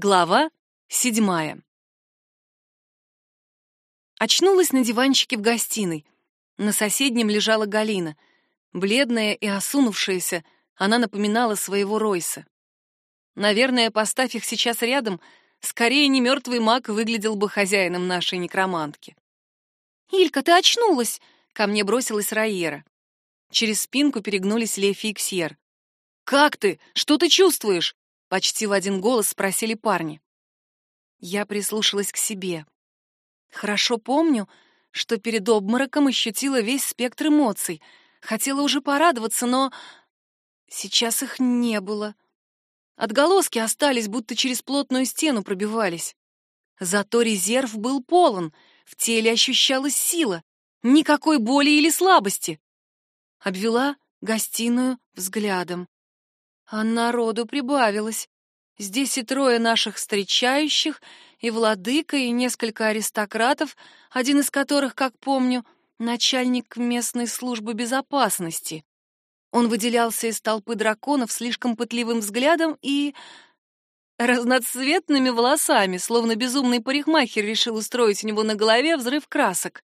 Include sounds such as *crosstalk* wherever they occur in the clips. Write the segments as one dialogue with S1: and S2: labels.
S1: Глава седьмая. Очнулась на диванчике в гостиной. На соседнем лежала Галина. Бледная и осунувшаяся, она напоминала своего Ройса. Наверное, поставь их сейчас рядом, скорее не мертвый маг выглядел бы хозяином нашей некромантки. «Илька, ты очнулась!» — ко мне бросилась Райера. Через спинку перегнулись Лефи и Ксьер. «Как ты? Что ты чувствуешь?» Почти в один голос спросили парни. Я прислушалась к себе. Хорошо помню, что перед обмороком ощутила весь спектр эмоций. Хотела уже порадоваться, но сейчас их не было. Отголоски остались, будто через плотную стену пробивались. Зато резерв был полон, в теле ощущалась сила, никакой боли или слабости. Обвела гостиную взглядом. А народу прибавилось. Здесь и трое наших встречающих, и владыка, и несколько аристократов, один из которых, как помню, начальник местной службы безопасности. Он выделялся из толпы драконов слишком пытливым взглядом и разноцветными волосами, словно безумный парикмахер решил устроить у него на голове взрыв красок.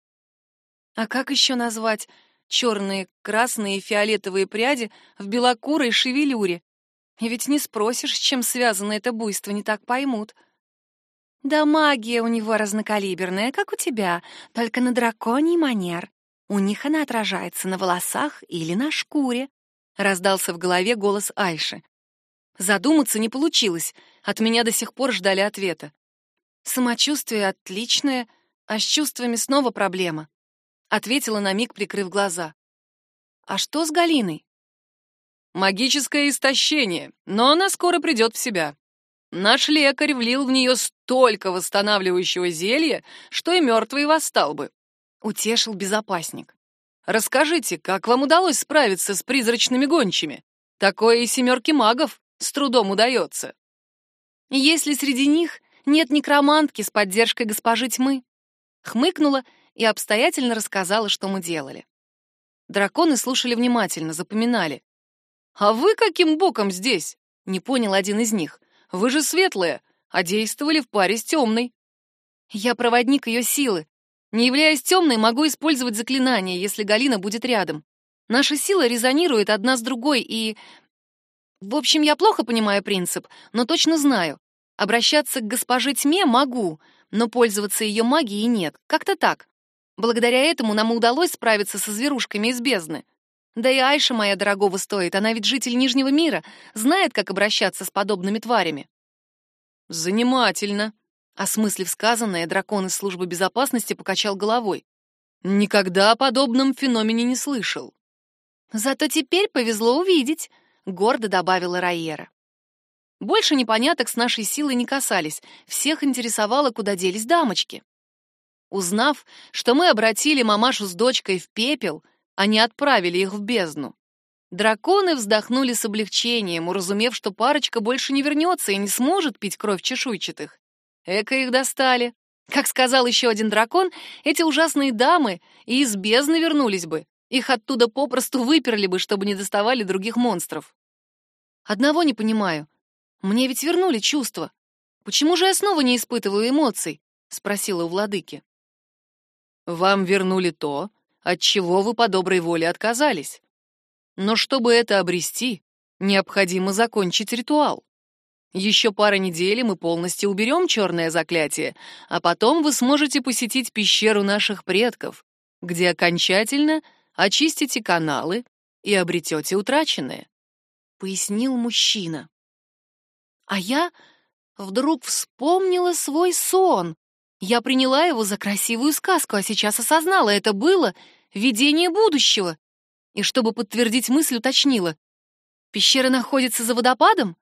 S1: А как еще назвать черные, красные и фиолетовые пряди в белокурой шевелюре? И ведь не спросишь, с чем связано это буйство, не так поймут. Да магия у него разнокалиберная, как у тебя, только на драконий манер. У них она отражается на волосах или на шкуре. Раздался в голове голос Айши. Задуматься не получилось, от меня до сих пор ждали ответа. Самочувствие отличное, а с чувствами снова проблема. Ответила на миг, прикрыв глаза. А что с Галиной? Магическое истощение, но она скоро придет в себя. Наш лекарь влил в нее столько восстанавливающего зелья, что и мертвый восстал бы. Утешил безопасник. Расскажите, как вам удалось справиться с призрачными гончими? Такое и семерки магов с трудом удается. Если среди них нет некромантки с поддержкой госпожи тьмы, хмыкнула и обстоятельно рассказала, что мы делали. Драконы слушали внимательно, запоминали. «А вы каким боком здесь?» — не понял один из них. «Вы же светлые, а действовали в паре с темной». «Я проводник ее силы. Не являясь темной, могу использовать заклинание, если Галина будет рядом. Наша сила резонирует одна с другой, и... В общем, я плохо понимаю принцип, но точно знаю. Обращаться к госпоже тьме могу, но пользоваться ее магией нет. Как-то так. Благодаря этому нам удалось справиться со зверушками из бездны. Да и Айша моя дорогого стоит, она ведь житель Нижнего мира, знает, как обращаться с подобными тварями. Занимательно. Осмыслив сказанное, дракон из службы безопасности покачал головой. Никогда о подобном феномене не слышал. Зато теперь повезло увидеть, гордо добавила Райера. Больше непоняток с нашей силой не касались, всех интересовало, куда делись дамочки. Узнав, что мы обратили мамашу с дочкой в пепел, они отправили их в бездну. Драконы вздохнули с облегчением, уразумев, что парочка больше не вернется и не сможет пить кровь чешуйчатых. Эко их достали. Как сказал еще один дракон, эти ужасные дамы и из бездны вернулись бы. Их оттуда попросту выперли бы, чтобы не доставали других монстров. Одного не понимаю. Мне ведь вернули чувства. Почему же я снова не испытываю эмоций? спросила у владыки. Вам вернули то, от чего вы по доброй воле отказались. Но чтобы это обрести, необходимо закончить ритуал. Еще пара недель, мы полностью уберем черное заклятие, а потом вы сможете посетить пещеру наших предков, где окончательно очистите каналы и обретете утраченное», — пояснил мужчина. А я вдруг вспомнила свой сон. Я приняла его за красивую сказку, а сейчас осознала, это было видение будущего. И чтобы подтвердить мысль, уточнила. Пещера находится за водопадом?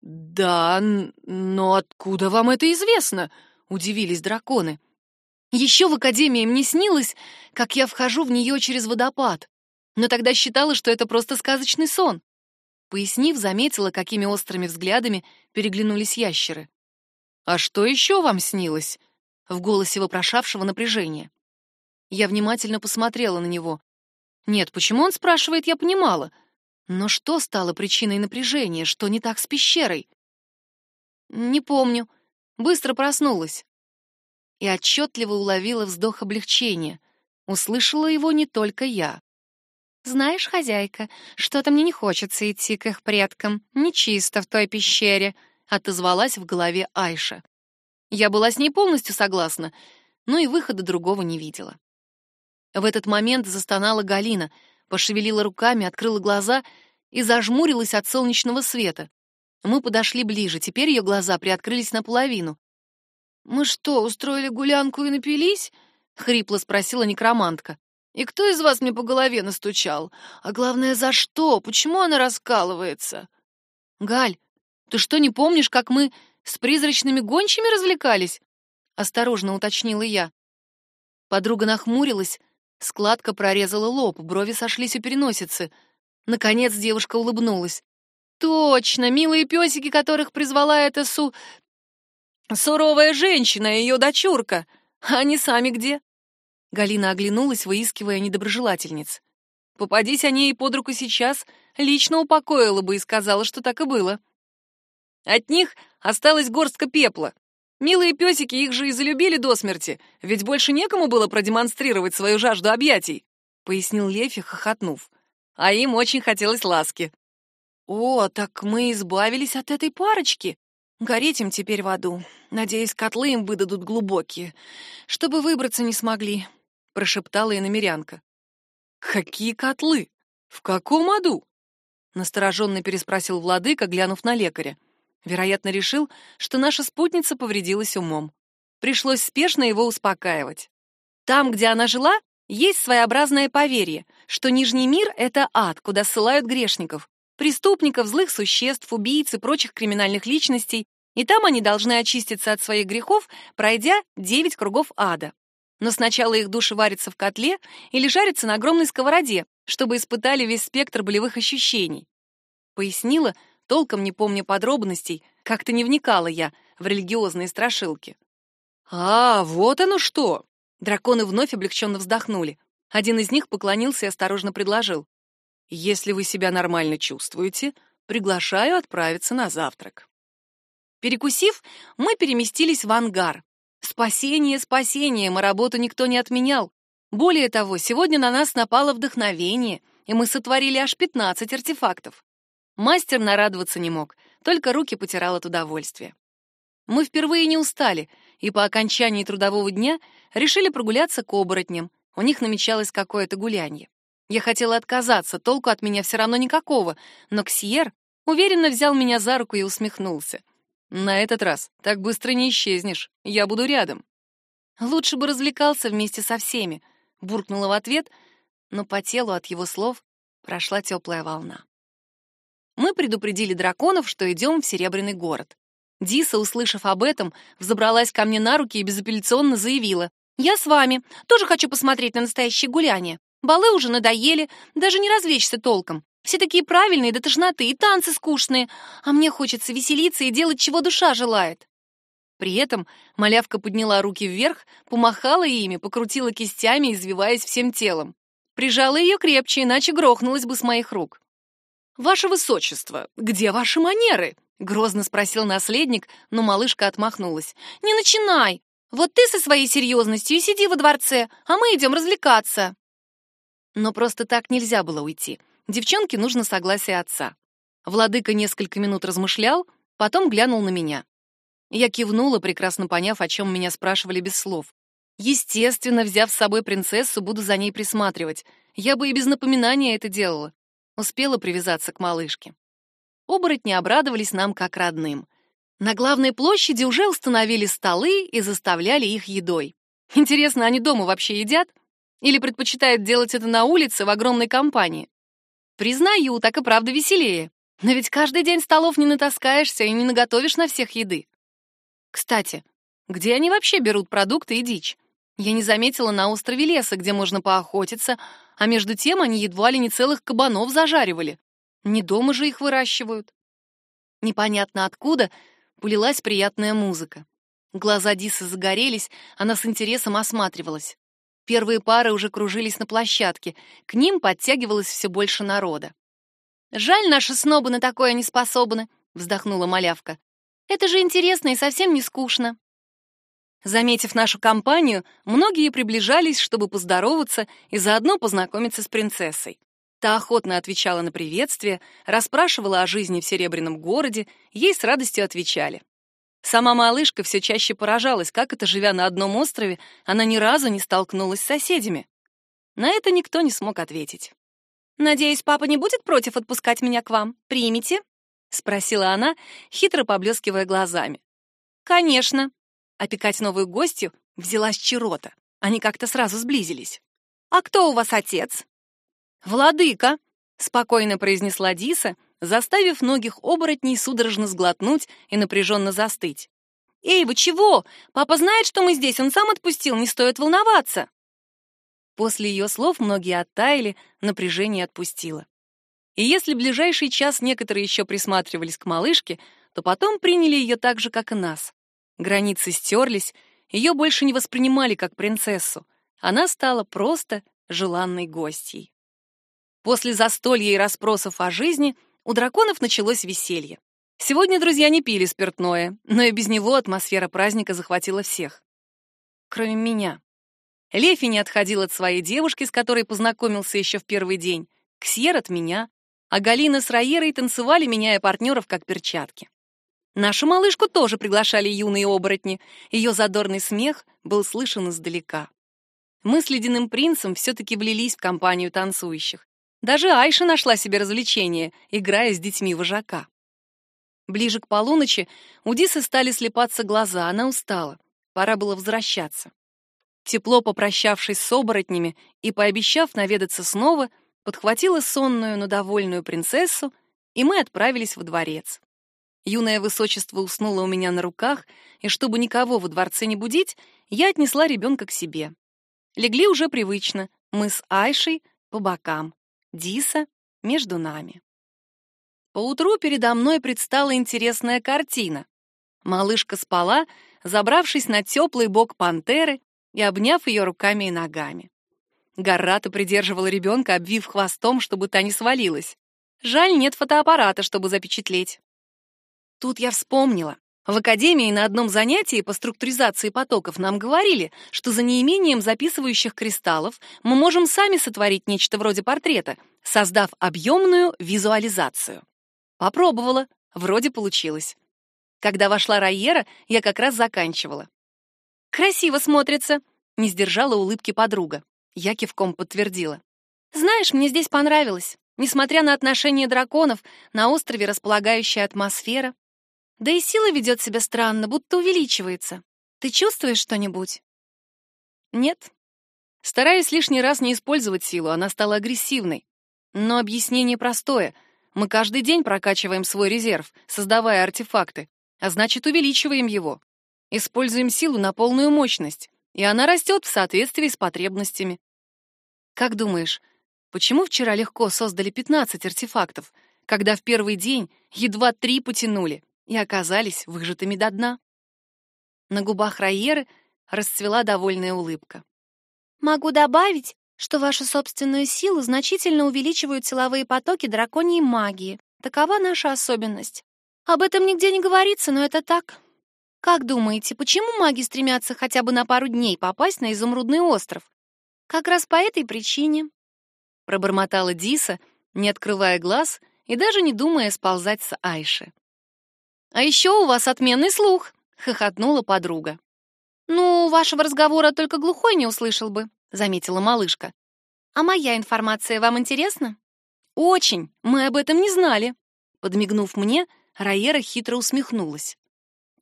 S1: Да, но откуда вам это известно? Удивились драконы. Еще в академии мне снилось, как я вхожу в нее через водопад. Но тогда считала, что это просто сказочный сон. Пояснив, заметила, какими острыми взглядами переглянулись ящеры. «А что еще вам снилось?» В голосе вопрошавшего напряжение. Я внимательно посмотрела на него. Нет, почему он спрашивает, я понимала. Но что стало причиной напряжения, что не так с пещерой? Не помню. Быстро проснулась. И отчетливо уловила вздох облегчения. Услышала его не только я. «Знаешь, хозяйка, что-то мне не хочется идти к их предкам. Нечисто в той пещере», — отозвалась в голове Айша. Я была с ней полностью согласна, но и выхода другого не видела. В этот момент застонала Галина, пошевелила руками, открыла глаза и зажмурилась от солнечного света. Мы подошли ближе, теперь ее глаза приоткрылись наполовину. «Мы что, устроили гулянку и напились?» — хрипло спросила некромантка. И кто из вас мне по голове настучал? А главное, за что? Почему она раскалывается? Галь, ты что, не помнишь, как мы с призрачными гончими развлекались? Осторожно уточнила я. Подруга нахмурилась, складка прорезала лоб, брови сошлись у переносицы. Наконец девушка улыбнулась. Точно, милые песики, которых призвала эта су... суровая женщина и ее дочурка. А они сами где? Галина оглянулась, выискивая недоброжелательниц. Попадись они ей под руку сейчас, лично упокоила бы и сказала, что так и было. От них осталась горстка пепла. Милые песики их же и залюбили до смерти, ведь больше некому было продемонстрировать свою жажду объятий, пояснил Лефи, хохотнув. А им очень хотелось ласки. О, так мы избавились от этой парочки. Гореть им теперь в аду. Надеюсь, котлы им выдадут глубокие, чтобы выбраться не смогли прошептала иномерянка. Какие котлы? В каком аду? настороженно переспросил владыка, глянув на лекаря. Вероятно, решил, что наша спутница повредилась умом. Пришлось спешно его успокаивать. Там, где она жила, есть своеобразное поверье, что Нижний мир — это ад, куда ссылают грешников, преступников, злых существ, убийц и прочих криминальных личностей, и там они должны очиститься от своих грехов, пройдя девять кругов ада но сначала их души варятся в котле или жарятся на огромной сковороде, чтобы испытали весь спектр болевых ощущений. Пояснила, толком не помня подробностей, как-то не вникала я в религиозные страшилки. «А, вот оно что!» Драконы вновь облегченно вздохнули. Один из них поклонился и осторожно предложил. «Если вы себя нормально чувствуете, приглашаю отправиться на завтрак». Перекусив, мы переместились в ангар, Спасение спасением, а работу никто не отменял. Более того, сегодня на нас напало вдохновение, и мы сотворили аж 15 артефактов. Мастер нарадоваться не мог, только руки потирал от удовольствия. Мы впервые не устали, и по окончании трудового дня решили прогуляться к оборотням. У них намечалось какое-то гулянье. Я хотела отказаться, толку от меня все равно никакого, но Ксьер уверенно взял меня за руку и усмехнулся. На этот раз так быстро не исчезнешь. Я буду рядом. Лучше бы развлекался вместе со всеми, буркнула в ответ, но по телу от его слов прошла теплая волна. Мы предупредили драконов, что идем в Серебряный город. Диса, услышав об этом, взобралась ко мне на руки и безапелляционно заявила: "Я с вами. Тоже хочу посмотреть на настоящее гуляние. Балы уже надоели, даже не развлечься толком. Все такие правильные до тошноты, и танцы скучные, а мне хочется веселиться и делать, чего душа желает. При этом малявка подняла руки вверх, помахала ими, покрутила кистями, извиваясь всем телом. Прижала ее крепче, иначе грохнулась бы с моих рук. «Ваше высочество, где ваши манеры?» — грозно спросил наследник, но малышка отмахнулась. «Не начинай! Вот ты со своей серьезностью сиди во дворце, а мы идем развлекаться!» Но просто так нельзя было уйти. Девчонке нужно согласие отца. Владыка несколько минут размышлял, потом глянул на меня. Я кивнула, прекрасно поняв, о чем меня спрашивали без слов. Естественно, взяв с собой принцессу, буду за ней присматривать. Я бы и без напоминания это делала. Успела привязаться к малышке. Оборотни обрадовались нам как родным. На главной площади уже установили столы и заставляли их едой. Интересно, они дома вообще едят? Или предпочитают делать это на улице в огромной компании? Признаю, так и правда веселее. Но ведь каждый день столов не натаскаешься и не наготовишь на всех еды. Кстати, где они вообще берут продукты и дичь? Я не заметила на острове леса, где можно поохотиться, а между тем они едва ли не целых кабанов зажаривали. Не дома же их выращивают. Непонятно откуда полилась приятная музыка. Глаза Дисы загорелись, она с интересом осматривалась. Первые пары уже кружились на площадке, к ним подтягивалось все больше народа. «Жаль, наши снобы на такое не способны», — вздохнула малявка. Это же интересно и совсем не скучно. Заметив нашу компанию, многие приближались, чтобы поздороваться и заодно познакомиться с принцессой. Та охотно отвечала на приветствие, расспрашивала о жизни в Серебряном городе, ей с радостью отвечали. Сама малышка все чаще поражалась, как это, живя на одном острове, она ни разу не столкнулась с соседями. На это никто не смог ответить. «Надеюсь, папа не будет против отпускать меня к вам? Примите?» — спросила она, хитро поблескивая глазами. «Конечно». Опекать новую гостью взялась Чирота. Они как-то сразу сблизились. «А кто у вас отец?» «Владыка», — спокойно произнесла Диса, заставив многих оборотней судорожно сглотнуть и напряженно застыть. «Эй, вы чего? Папа знает, что мы здесь, он сам отпустил, не стоит волноваться!» После ее слов многие оттаяли, напряжение отпустило. И если ближайший час некоторые еще присматривались к малышке, то потом приняли ее так же, как и нас. Границы стерлись, ее больше не воспринимали как принцессу. Она стала просто желанной гостьей. После застолья и расспросов о жизни у драконов началось веселье. Сегодня друзья не пили спиртное, но и без него атмосфера праздника захватила всех. Кроме меня. Лефи не отходил от своей девушки, с которой познакомился еще в первый день, Ксьер от меня, а Галина с Раерой танцевали, меняя партнеров как перчатки. Нашу малышку тоже приглашали юные оборотни, ее задорный смех был слышен издалека. Мы с ледяным принцем все-таки влились в компанию танцующих. Даже Айша нашла себе развлечение, играя с детьми вожака. Ближе к полуночи у Дисы стали слепаться глаза, она устала. Пора было возвращаться. Тепло попрощавшись с оборотнями и пообещав наведаться снова, подхватила сонную, но довольную принцессу, и мы отправились во дворец. Юное высочество уснуло у меня на руках, и чтобы никого во дворце не будить, я отнесла ребенка к себе. Легли уже привычно, мы с Айшей по бокам. Диса между нами. Поутру передо мной предстала интересная картина. Малышка спала, забравшись на теплый бок пантеры и обняв ее руками и ногами. Гаррата придерживала ребенка, обвив хвостом, чтобы та не свалилась. Жаль, нет фотоаппарата, чтобы запечатлеть. Тут я вспомнила. В академии на одном занятии по структуризации потоков нам говорили, что за неимением записывающих кристаллов мы можем сами сотворить нечто вроде портрета, создав объемную визуализацию. Попробовала, вроде получилось. Когда вошла Райера, я как раз заканчивала. «Красиво смотрится», — не сдержала улыбки подруга. Я кивком подтвердила. «Знаешь, мне здесь понравилось. Несмотря на отношения драконов, на острове располагающая атмосфера, да и сила ведет себя странно, будто увеличивается. Ты чувствуешь что-нибудь? Нет. Стараюсь лишний раз не использовать силу, она стала агрессивной. Но объяснение простое. Мы каждый день прокачиваем свой резерв, создавая артефакты, а значит, увеличиваем его. Используем силу на полную мощность, и она растет в соответствии с потребностями. Как думаешь, почему вчера легко создали 15 артефактов, когда в первый день едва три потянули? И оказались выжатыми до дна. На губах Райеры расцвела довольная улыбка. «Могу добавить, что вашу собственную силу значительно увеличивают силовые потоки драконьей магии. Такова наша особенность. Об этом нигде не говорится, но это так. Как думаете, почему маги стремятся хотя бы на пару дней попасть на Изумрудный остров? Как раз по этой причине. Пробормотала Диса, не открывая глаз и даже не думая сползать с Айши. А еще у вас отменный слух, хохотнула подруга. Ну, вашего разговора только глухой не услышал бы, заметила малышка. А моя информация вам интересна? Очень. Мы об этом не знали. Подмигнув мне, Раера хитро усмехнулась.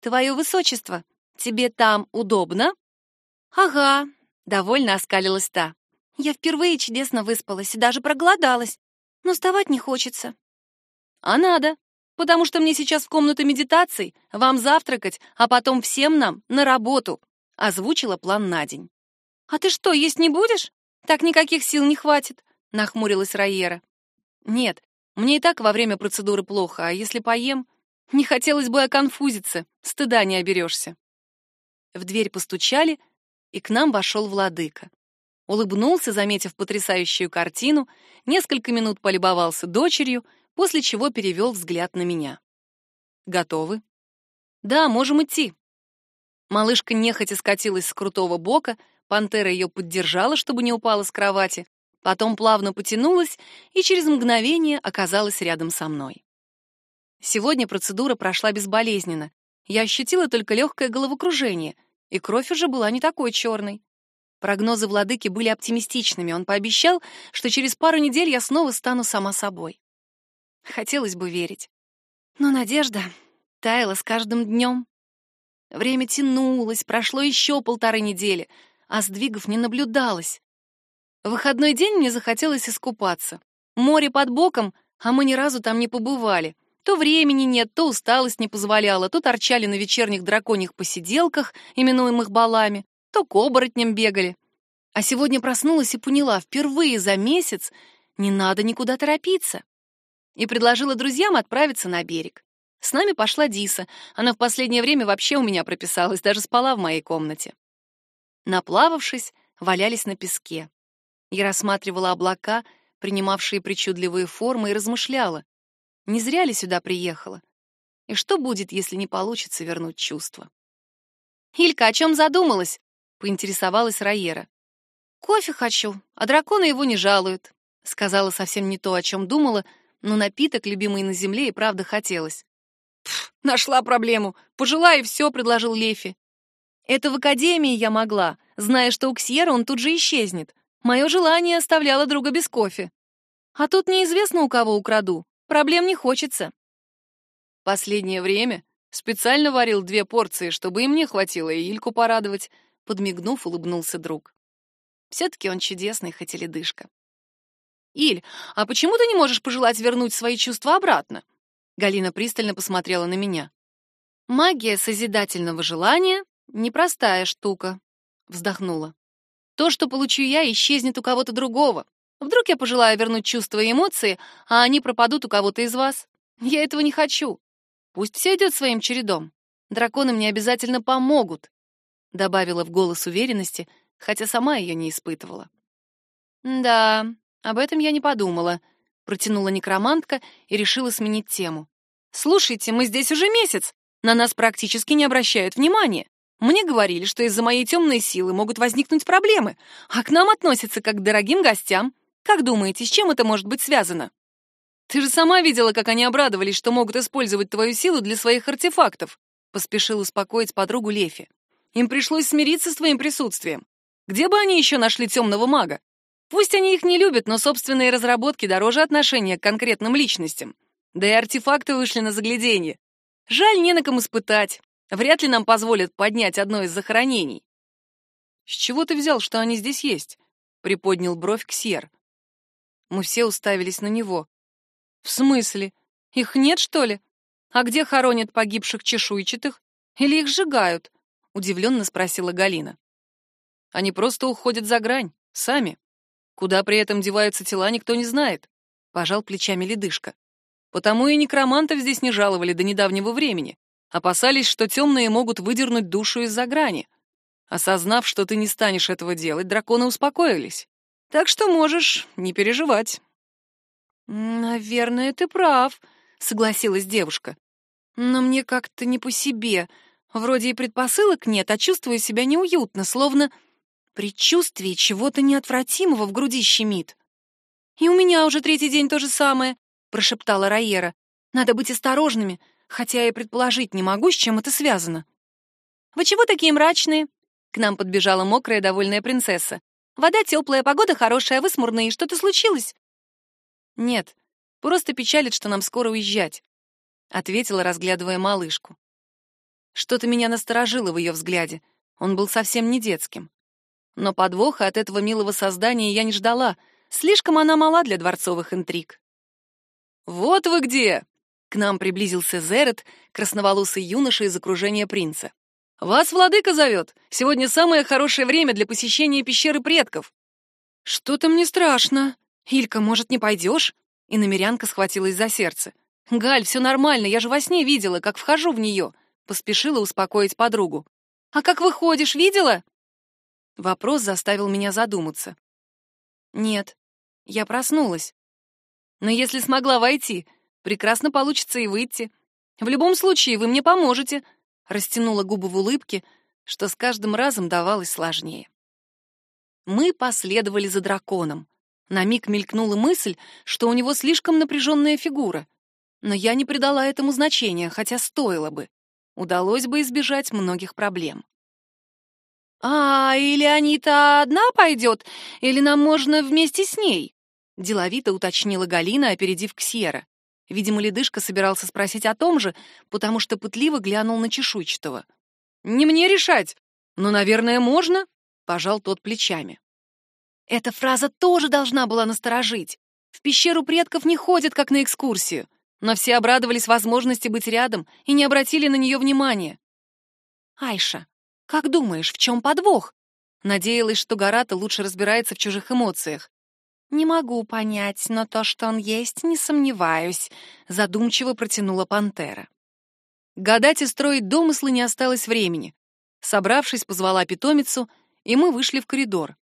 S1: Твое высочество, тебе там удобно? Ага, довольно оскалилась та. Я впервые чудесно выспалась и даже проголодалась, но вставать не хочется. А надо, потому что мне сейчас в комнату медитаций, вам завтракать, а потом всем нам на работу», — озвучила план на день. «А ты что, есть не будешь? Так никаких сил не хватит», — нахмурилась Райера. «Нет, мне и так во время процедуры плохо, а если поем, не хотелось бы оконфузиться, стыда не оберешься». В дверь постучали, и к нам вошел владыка. Улыбнулся, заметив потрясающую картину, несколько минут полюбовался дочерью — после чего перевел взгляд на меня. «Готовы?» Да, можем идти. Малышка нехотя скатилась с крутого бока, пантера ее поддержала, чтобы не упала с кровати, потом плавно потянулась и через мгновение оказалась рядом со мной. Сегодня процедура прошла безболезненно. Я ощутила только легкое головокружение, и кровь уже была не такой черной. Прогнозы владыки были оптимистичными. Он пообещал, что через пару недель я снова стану сама собой. Хотелось бы верить. Но надежда таяла с каждым днем. Время тянулось, прошло еще полторы недели, а сдвигов не наблюдалось. В выходной день мне захотелось искупаться. Море под боком, а мы ни разу там не побывали. То времени нет, то усталость не позволяла, то торчали на вечерних драконьих посиделках, именуемых балами, то к оборотням бегали. А сегодня проснулась и поняла, впервые за месяц не надо никуда торопиться. И предложила друзьям отправиться на берег. С нами пошла Диса. Она в последнее время вообще у меня прописалась, даже спала в моей комнате. Наплававшись, валялись на песке. Я рассматривала облака, принимавшие причудливые формы, и размышляла, не зря ли сюда приехала? И что будет, если не получится вернуть чувства? «Илька, о чем задумалась?» — поинтересовалась Раера. «Кофе хочу, а драконы его не жалуют», — сказала совсем не то, о чем думала, но напиток, любимый на земле, и правда хотелось. «Нашла проблему. Пожелай, и все», — предложил Лефи. «Это в академии я могла, зная, что у Ксьера он тут же исчезнет. Мое желание оставляло друга без кофе. А тут неизвестно, у кого украду. Проблем не хочется. Последнее время специально варил две порции, чтобы и мне хватило, и Ильку порадовать. Подмигнув, улыбнулся друг. Все-таки он чудесный, хоть и ледышка. «Иль, а почему ты не можешь пожелать вернуть свои чувства обратно?» Галина пристально посмотрела на меня. «Магия созидательного желания — непростая штука», — вздохнула. «То, что получу я, исчезнет у кого-то другого. Вдруг я пожелаю вернуть чувства и эмоции, а они пропадут у кого-то из вас? Я этого не хочу. Пусть все идет своим чередом. Драконы мне обязательно помогут», — добавила в голос уверенности, хотя сама ее не испытывала. «Да, об этом я не подумала», — протянула некромантка и решила сменить тему. «Слушайте, мы здесь уже месяц. На нас практически не обращают внимания. Мне говорили, что из-за моей темной силы могут возникнуть проблемы, а к нам относятся как к дорогим гостям. Как думаете, с чем это может быть связано? Ты же сама видела, как они обрадовались, что могут использовать твою силу для своих артефактов, поспешил успокоить подругу Лефи. Им пришлось смириться с твоим присутствием. Где бы они еще нашли темного мага? Пусть они их не любят, но собственные разработки дороже отношения к конкретным личностям. Да и артефакты вышли на загляденье. Жаль, не на ком испытать. Вряд ли нам позволят поднять одно из захоронений. С чего ты взял, что они здесь есть? Приподнял бровь Ксер. Мы все уставились на него. «В смысле? Их нет, что ли? А где хоронят погибших чешуйчатых? Или их сжигают?» — удивленно спросила Галина. «Они просто уходят за грань, сами. Куда при этом деваются тела, никто не знает», — пожал плечами ледышка. «Потому и некромантов здесь не жаловали до недавнего времени. Опасались, что темные могут выдернуть душу из-за грани. Осознав, что ты не станешь этого делать, драконы успокоились. Так что можешь не переживать. Наверное, ты прав, согласилась девушка. Но мне как-то не по себе. Вроде и предпосылок нет, а чувствую себя неуютно, словно предчувствие чего-то неотвратимого в груди щемит. И у меня уже третий день то же самое, прошептала Раера. Надо быть осторожными, хотя я предположить не могу, с чем это связано. Вы чего такие мрачные? К нам подбежала мокрая довольная принцесса. Вода теплая, погода хорошая, вы смурные. Что-то случилось?» «Нет, просто печалит, что нам скоро уезжать», — ответила, разглядывая малышку. Что-то меня насторожило в ее взгляде. Он был совсем не детским. Но подвоха от этого милого создания я не ждала. Слишком она мала для дворцовых интриг. «Вот вы где!» К нам приблизился Зерет, красноволосый юноша из окружения принца. «Вас владыка зовет! Сегодня самое хорошее время для посещения пещеры предков!» «Что-то мне страшно. Илька, может, не пойдешь?» И намерянка схватилась за сердце. «Галь, все нормально, я же во сне видела, как вхожу в нее!» Поспешила успокоить подругу. «А как выходишь, видела?» Вопрос заставил меня задуматься. «Нет, я проснулась. Но если смогла войти, прекрасно получится и выйти. В любом случае, вы мне поможете», растянула губы в улыбке, что с каждым разом давалось сложнее. Мы последовали за драконом. На миг мелькнула мысль, что у него слишком напряженная фигура. Но я не придала этому значения, хотя стоило бы. Удалось бы избежать многих проблем. «А, или Анита одна пойдет, или нам можно вместе с ней?» Деловито уточнила Галина, опередив Ксьера. Видимо, ледышка собирался спросить о том же, потому что пытливо глянул на чешуйчатого. «Не мне решать, но, наверное, можно», — пожал тот плечами. Эта фраза тоже должна была насторожить. В пещеру предков не ходят, как на экскурсию, но все обрадовались возможности быть рядом и не обратили на нее внимания. «Айша, как думаешь, в чем подвох?» Надеялась, что Гарата лучше разбирается в чужих эмоциях. «Не могу понять, но то, что он есть, не сомневаюсь», — задумчиво протянула пантера. Гадать и строить домыслы не осталось времени. Собравшись, позвала питомицу, и мы вышли в коридор.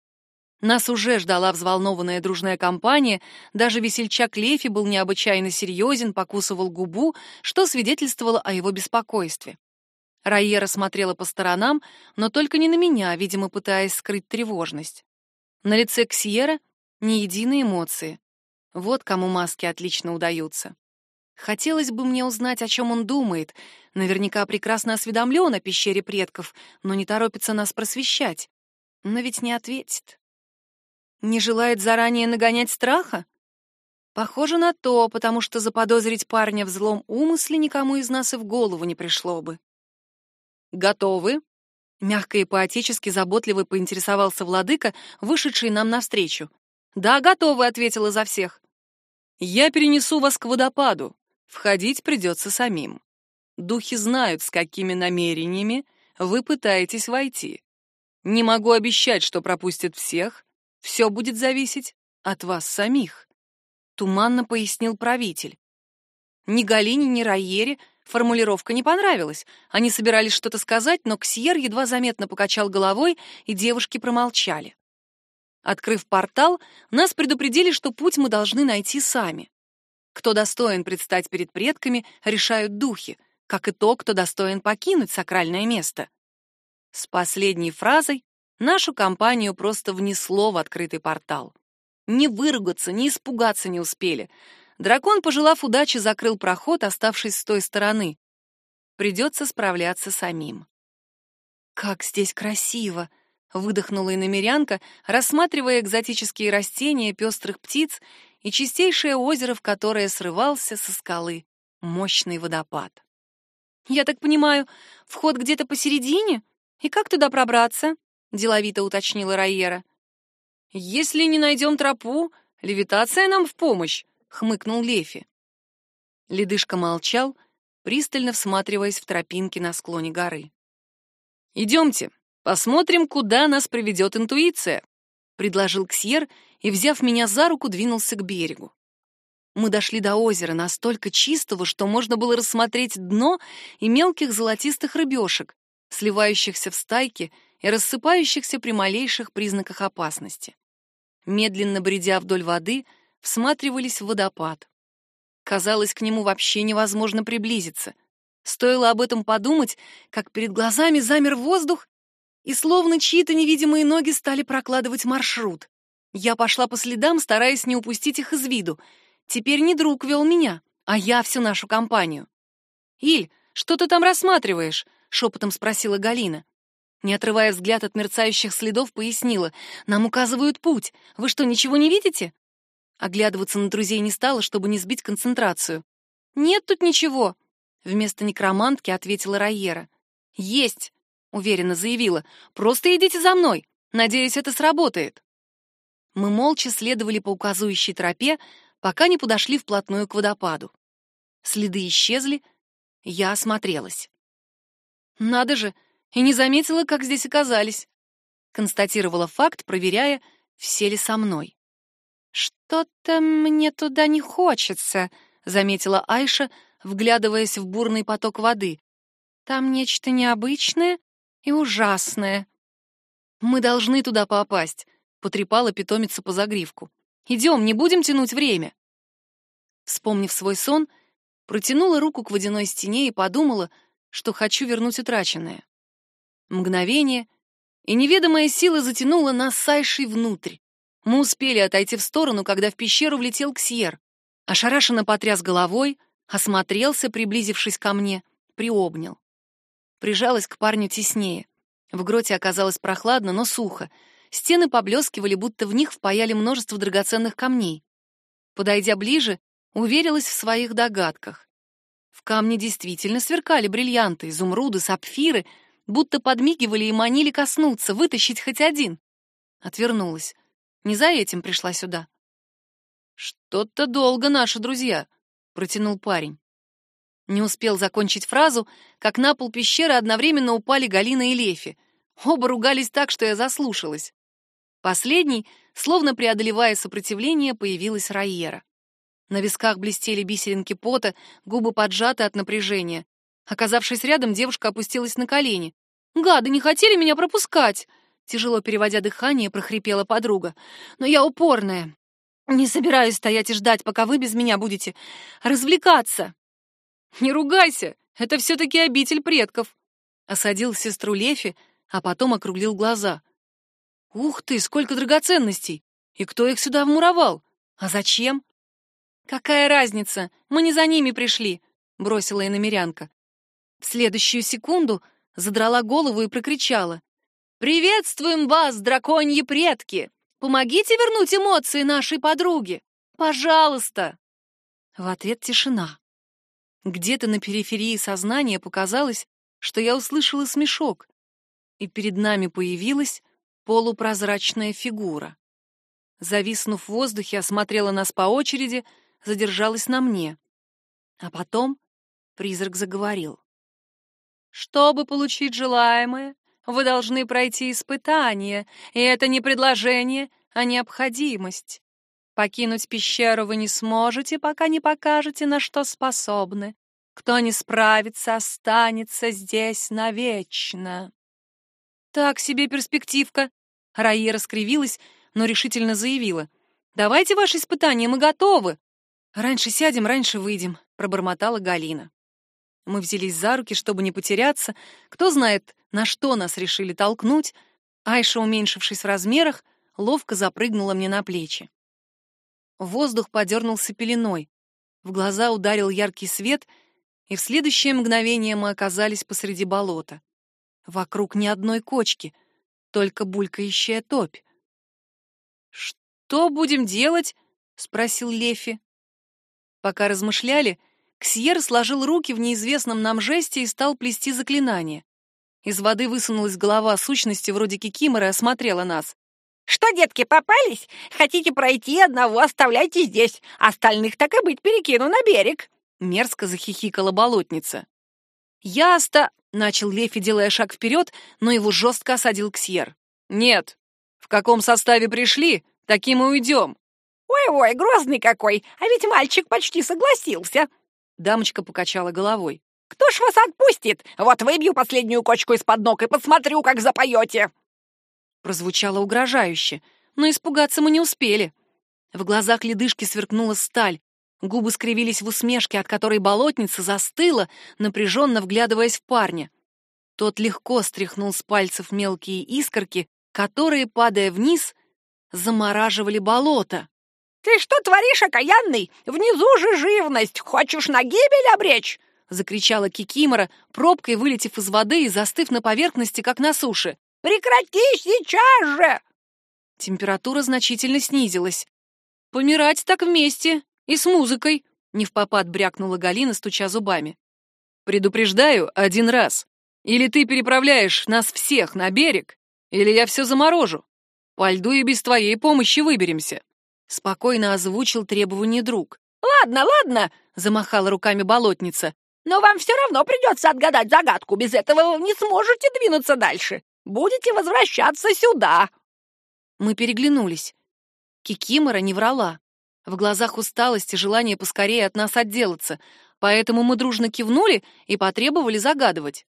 S1: Нас уже ждала взволнованная дружная компания, даже весельчак Лефи был необычайно серьезен, покусывал губу, что свидетельствовало о его беспокойстве. Райера смотрела по сторонам, но только не на меня, видимо, пытаясь скрыть тревожность. На лице Ксьера ни единой эмоции. Вот кому маски отлично удаются. Хотелось бы мне узнать, о чем он думает. Наверняка прекрасно осведомлен о пещере предков, но не торопится нас просвещать. Но ведь не ответит. Не желает заранее нагонять страха? Похоже на то, потому что заподозрить парня в злом умысле никому из нас и в голову не пришло бы. «Готовы?» Мягко и поотечески заботливо поинтересовался владыка, вышедший нам навстречу. «Да, готовы», — ответила за всех. «Я перенесу вас к водопаду. Входить придется самим. Духи знают, с какими намерениями вы пытаетесь войти. Не могу обещать, что пропустят всех. Все будет зависеть от вас самих», — туманно пояснил правитель. Ни Галине, ни Райере формулировка не понравилась. Они собирались что-то сказать, но Ксьер едва заметно покачал головой, и девушки промолчали. Открыв портал, нас предупредили, что путь мы должны найти сами. Кто достоин предстать перед предками, решают духи, как и то, кто достоин покинуть сакральное место. С последней фразой нашу компанию просто внесло в открытый портал. Ни выругаться, ни испугаться не успели. Дракон, пожелав удачи, закрыл проход, оставшись с той стороны. Придется справляться самим. «Как здесь красиво!» выдохнула иномерянка, рассматривая экзотические растения, пестрых птиц и чистейшее озеро, в которое срывался со скалы мощный водопад. «Я так понимаю, вход где-то посередине? И как туда пробраться?» — деловито уточнила Райера. «Если не найдем тропу, левитация нам в помощь», — хмыкнул Лефи. Ледышка молчал, пристально всматриваясь в тропинки на склоне горы. «Идемте, Посмотрим, куда нас приведет интуиция, предложил Ксьер и, взяв меня за руку, двинулся к берегу. Мы дошли до озера, настолько чистого, что можно было рассмотреть дно и мелких золотистых рыбешек, сливающихся в стайки и рассыпающихся при малейших признаках опасности. Медленно бредя вдоль воды, всматривались в водопад. Казалось, к нему вообще невозможно приблизиться. Стоило об этом подумать, как перед глазами замер воздух, и словно чьи-то невидимые ноги стали прокладывать маршрут. Я пошла по следам, стараясь не упустить их из виду. Теперь не друг вел меня, а я всю нашу компанию. «Иль, что ты там рассматриваешь?» — шепотом спросила Галина. Не отрывая взгляд от мерцающих следов, пояснила. «Нам указывают путь. Вы что, ничего не видите?» Оглядываться на друзей не стала, чтобы не сбить концентрацию. «Нет тут ничего», — вместо некромантки ответила Райера. «Есть уверенно заявила. Просто идите за мной. Надеюсь, это сработает. Мы молча следовали по указывающей тропе, пока не подошли вплотную к водопаду. Следы исчезли, я осмотрелась. Надо же, и не заметила, как здесь оказались. Констатировала факт, проверяя, все ли со мной. Что-то мне туда не хочется, заметила Айша, вглядываясь в бурный поток воды. Там нечто необычное и ужасное. Мы должны туда попасть, потрепала питомицу по загривку. Идем, не будем тянуть время. Вспомнив свой сон, протянула руку к водяной стене и подумала, что хочу вернуть утраченное. Мгновение, и неведомая сила затянула нас с Айшей внутрь. Мы успели отойти в сторону, когда в пещеру влетел Ксьер. Ошарашенно потряс головой, осмотрелся, приблизившись ко мне, приобнял. Прижалась к парню теснее. В гроте оказалось прохладно, но сухо. Стены поблескивали, будто в них впаяли множество драгоценных камней. Подойдя ближе, уверилась в своих догадках. В камне действительно сверкали бриллианты, изумруды, сапфиры, будто подмигивали и манили коснуться, вытащить хоть один. Отвернулась. Не за этим пришла сюда. Что-то долго наши друзья, протянул парень. Не успел закончить фразу, как на пол пещеры одновременно упали Галина и Лефи. Оба ругались так, что я заслушалась. Последний, словно преодолевая сопротивление, появилась Райера. На висках блестели бисеринки пота, губы поджаты от напряжения. Оказавшись рядом, девушка опустилась на колени. «Гады не хотели меня пропускать!» Тяжело переводя дыхание, прохрипела подруга. «Но я упорная. Не собираюсь стоять и ждать, пока вы без меня будете развлекаться». «Не ругайся, это все-таки обитель предков!» Осадил сестру Лефи, а потом округлил глаза. «Ух ты, сколько драгоценностей! И кто их сюда вмуровал? А зачем?» «Какая разница? Мы не за ними пришли», — бросила иномерянка. В следующую секунду задрала голову и прокричала. «Приветствуем вас, драконьи предки! Помогите вернуть эмоции нашей подруге! Пожалуйста!» В ответ тишина. Где-то на периферии сознания показалось, что я услышала смешок, и перед нами появилась полупрозрачная фигура. Зависнув в воздухе, осмотрела нас по очереди — задержалась на мне. А потом призрак заговорил. «Чтобы получить желаемое, вы должны пройти испытание, и это не предложение, а необходимость. Покинуть пещеру вы не сможете, пока не покажете, на что способны. Кто не справится, останется здесь навечно». «Так себе перспективка», — Раи раскривилась, но решительно заявила. «Давайте ваше испытание, мы готовы. «Раньше сядем, раньше выйдем», — пробормотала Галина. Мы взялись за руки, чтобы не потеряться. Кто знает, на что нас решили толкнуть. Айша, уменьшившись в размерах, ловко запрыгнула мне на плечи. Воздух подернулся пеленой. В глаза ударил яркий свет, и в следующее мгновение мы оказались посреди болота. Вокруг ни одной кочки, только булькающая топь. «Что будем делать?» — спросил Лефи. Пока размышляли, Ксьер сложил руки в неизвестном нам жесте и стал плести заклинание. Из воды высунулась голова сущности вроде кикиморы и осмотрела нас.
S2: «Что, детки, попались? Хотите пройти одного, оставляйте здесь. Остальных так и быть перекину на берег!»
S1: Мерзко захихикала болотница. «Яста!» — начал Лефи, делая шаг вперед, но его жестко осадил Ксьер. «Нет. В каком составе пришли, таким и уйдем.
S2: «Ой-ой, грозный какой! А ведь мальчик почти согласился!»
S1: Дамочка покачала головой.
S2: «Кто ж вас отпустит? Вот выбью последнюю кочку из-под ног и посмотрю, как запоете!»
S1: Прозвучало угрожающе, но испугаться мы не успели. В глазах ледышки сверкнула сталь, губы скривились в усмешке, от которой болотница застыла, напряженно вглядываясь в парня. Тот легко стряхнул с пальцев мелкие искорки, которые, падая вниз, замораживали болото.
S2: «Ты что творишь, окаянный? Внизу же живность! Хочешь на гибель обречь?»
S1: — закричала Кикимора, пробкой вылетев из воды и застыв на поверхности, как на суше.
S2: «Прекрати сейчас же!»
S1: Температура значительно снизилась. «Помирать так вместе и с музыкой!» — не в попад брякнула Галина, стуча зубами. «Предупреждаю один раз. Или ты переправляешь нас всех на берег, или я все заморожу. По льду и без твоей помощи выберемся. Спокойно озвучил требование друг.
S2: «Ладно, ладно!»
S1: — замахала руками болотница.
S2: «Но вам все равно придется отгадать загадку. Без этого вы не сможете двинуться дальше. Будете возвращаться сюда!»
S1: Мы переглянулись. Кикимора не врала. В глазах усталость и желание поскорее от нас отделаться, поэтому мы дружно кивнули и потребовали загадывать.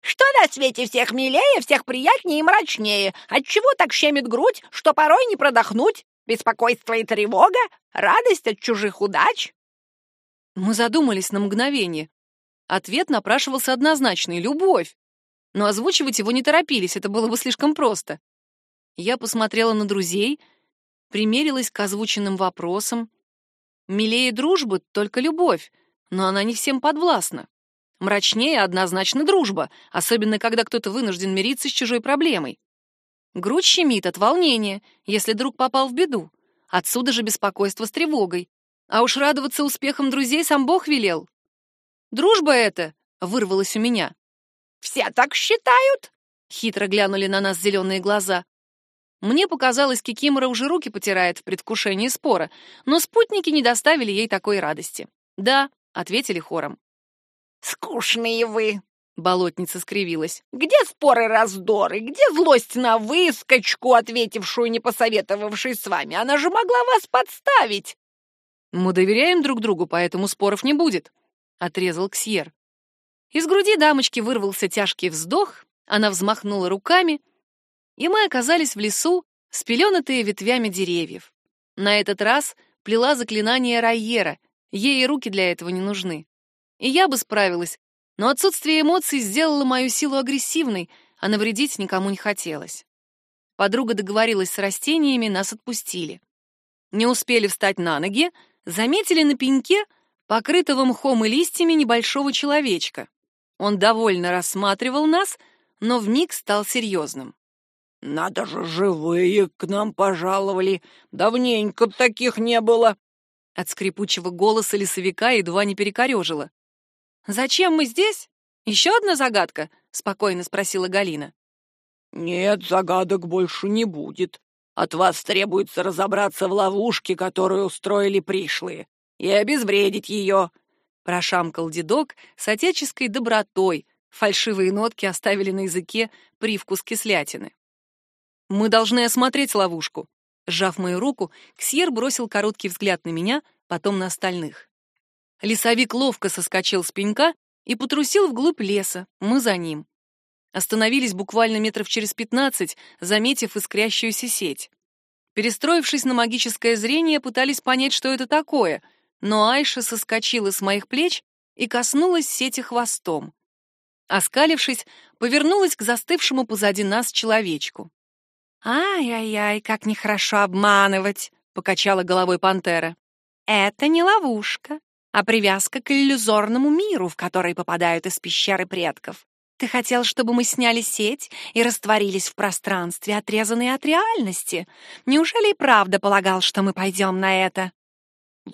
S2: «Что на свете всех милее, всех приятнее и мрачнее? Отчего так щемит грудь, что порой не продохнуть? Беспокойство и тревога? Радость от чужих удач?»
S1: Мы задумались на мгновение. Ответ напрашивался однозначный — любовь. Но озвучивать его не торопились, это было бы слишком просто. Я посмотрела на друзей, примерилась к озвученным вопросам. Милее дружбы только любовь, но она не всем подвластна. Мрачнее однозначно дружба, особенно когда кто-то вынужден мириться с чужой проблемой. Грудь щемит от волнения, если друг попал в беду. Отсюда же беспокойство с тревогой. А уж радоваться успехам друзей сам Бог велел. «Дружба это!» — вырвалось у меня.
S2: «Все так считают?»
S1: — хитро глянули на нас зеленые глаза. Мне показалось, Кикимора уже руки потирает в предвкушении спора, но спутники не доставили ей такой радости. «Да», — ответили хором.
S2: «Скучные вы!»
S1: — болотница скривилась.
S2: «Где споры-раздоры? Где злость на выскочку, ответившую, не посоветовавшей с вами? Она же могла вас подставить!»
S1: «Мы доверяем друг другу, поэтому споров не будет», — отрезал Ксьер. Из груди дамочки вырвался тяжкий вздох, она взмахнула руками, и мы оказались в лесу, спеленатые ветвями деревьев. На этот раз плела заклинание Райера, ей и руки для этого не нужны. И я бы справилась, но отсутствие эмоций сделало мою силу агрессивной, а навредить никому не хотелось. Подруга договорилась с растениями, нас отпустили. Не успели встать на ноги, заметили на пеньке покрытого мхом и листьями небольшого человечка. Он довольно рассматривал нас, но вмиг стал серьезным.
S2: «Надо же, живые к нам пожаловали! Давненько таких не было!»
S1: От скрипучего голоса лесовика едва не перекорежило. «Зачем мы здесь? Еще одна загадка?» — спокойно спросила Галина.
S2: «Нет, загадок больше не будет. От вас требуется разобраться в ловушке, которую устроили пришлые, и обезвредить ее», — прошамкал дедок с отеческой добротой. Фальшивые нотки оставили на языке привкус кислятины. «Мы должны осмотреть ловушку». Сжав мою руку, Ксьер бросил короткий взгляд на меня, потом на остальных. Лесовик ловко соскочил с пенька и потрусил вглубь леса, мы за ним. Остановились буквально метров через пятнадцать, заметив искрящуюся сеть. Перестроившись на магическое зрение, пытались понять, что это такое, но Айша соскочила с моих плеч и коснулась сети хвостом. Оскалившись, повернулась к застывшему позади нас человечку. «Ай-яй-яй, как нехорошо обманывать!» — покачала головой пантера. «Это не ловушка а привязка к иллюзорному миру, в который попадают из пещеры предков. Ты хотел, чтобы мы сняли сеть и растворились в пространстве, отрезанные от реальности. Неужели и правда полагал, что мы пойдем на это?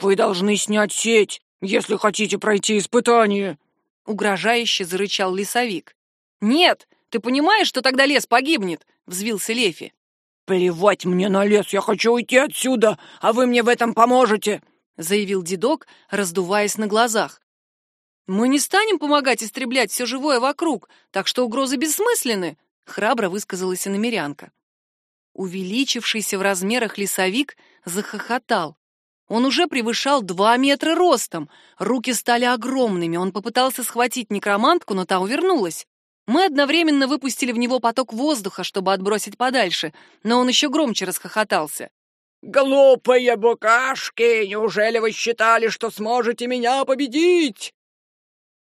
S2: Вы должны снять сеть, если хотите пройти испытание,
S1: угрожающе зарычал лесовик. Нет, ты понимаешь, что тогда лес погибнет, взвился Лефи.
S2: Плевать мне на лес, я хочу уйти отсюда, а вы мне в этом поможете, —
S1: заявил дедок, раздуваясь на глазах. «Мы не станем помогать истреблять все живое вокруг, так что угрозы бессмысленны», — храбро высказалась иномерянка. Увеличившийся в размерах лесовик захохотал. Он уже превышал два метра ростом, руки стали огромными, он попытался схватить некромантку, но та увернулась. Мы одновременно выпустили в него поток воздуха, чтобы отбросить подальше, но он еще громче расхохотался.
S2: «Глупые букашки! Неужели вы считали, что сможете меня победить?»